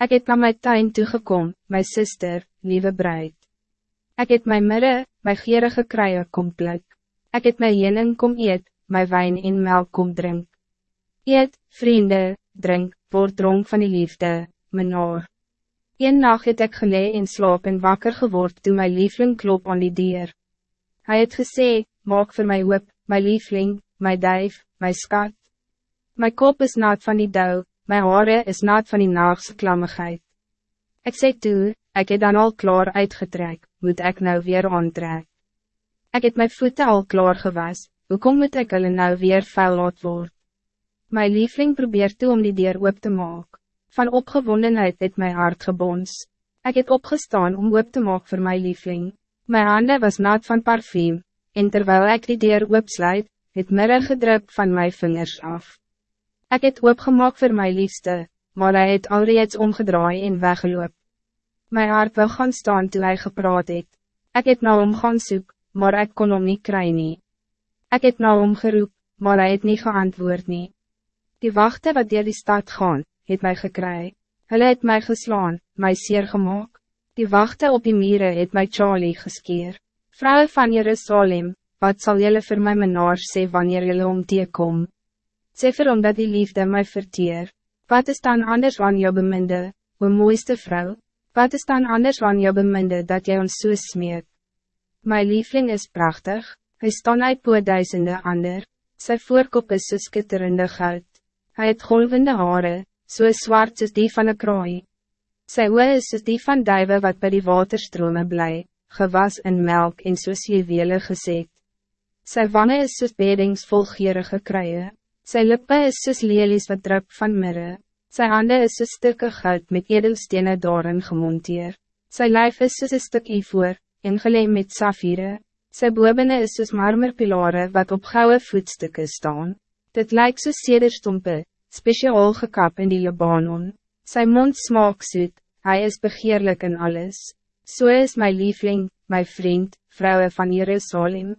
Ik het naar mijn tuin toegekom, mijn zuster, lieve bruid. Ik het mijn mirre, mijn gierige kruier kom pluk. Ik het mijn jening kom eet, mijn wijn in melk kom drink. Eet, vrienden, drink, word dronk van die liefde, mijn oor. Een nacht het ek gelee in slaap en wakker geword toen mijn liefling klop aan die dier. Hij het gesê, maak voor mij whip, mijn liefling, mijn duif, mijn skat. Mijn kop is naad van die dauw, mijn haren is naad van die naagse klammigheid. Ik zei toe, ik het dan al klaar uitgetrek, moet ik nou weer aantrek. Ik het mijn voeten al klaar gewas, hoe kom moet ik hulle nou weer vuil laat word? Mijn liefling probeert toe om die deur op te maken. Van opgewondenheid het mijn hart gebons. Ik het opgestaan om op te maken voor mijn liefling. Mijn handen was nat van parfum, en terwijl ik die deur opsluit, het mirre gedrup van mijn vingers af. Ik het opgemaakt voor mijn liefste, maar hij het alreeds omgedraai en weggeloop. Mijn hart wil gaan staan toen hij gepraat het. Ik het nou om gaan soek, maar ik kon hem niet krijgen. Ik het nou omgeroep, maar hij het niet geantwoord nie. Die wachten wat dier die stad gaan, het mij gekry. Hulle het mij geslaan, mij zeer gemaakt. Die wachten op die mieren het mij Charlie geskeer. Vrouwen van Jerusalem, wat zal jullie voor mij menaars sê wanneer jullie om die kom? Sê vir omdat die liefde mij verteer. Wat is dan anders van jou beminde, o mooiste vrouw? Wat is dan anders van jou beminde dat jij ons so smeet? Mijn liefling is prachtig, hij staan uit boe duisende ander, sy voorkop is so skitterende goud. Hij het golvende haren, so zwart soos die van een kraai. Sy oe is soos die van duiven wat bij die waterstrome bly, gewas in melk en soos juwele gezet. Sy wanne is soos bedings vol gierige kruie, sy lippe is soos lelies wat drup van mirre, sy hande is soos stukke goud met edelstene daarin gemonteer, sy lijf is soos een stuk ivoor, ingeleem met safire, sy bobene is soos marmerpilare wat op gouden voetstukken staan. Dit lijkt soos sederstompe, speciaal gekap in die Libanon. Sy mond smaak soet, hij is begeerlijk in alles. Zo so is mijn liefling, mijn vriend, vrouwen van Jerusalem.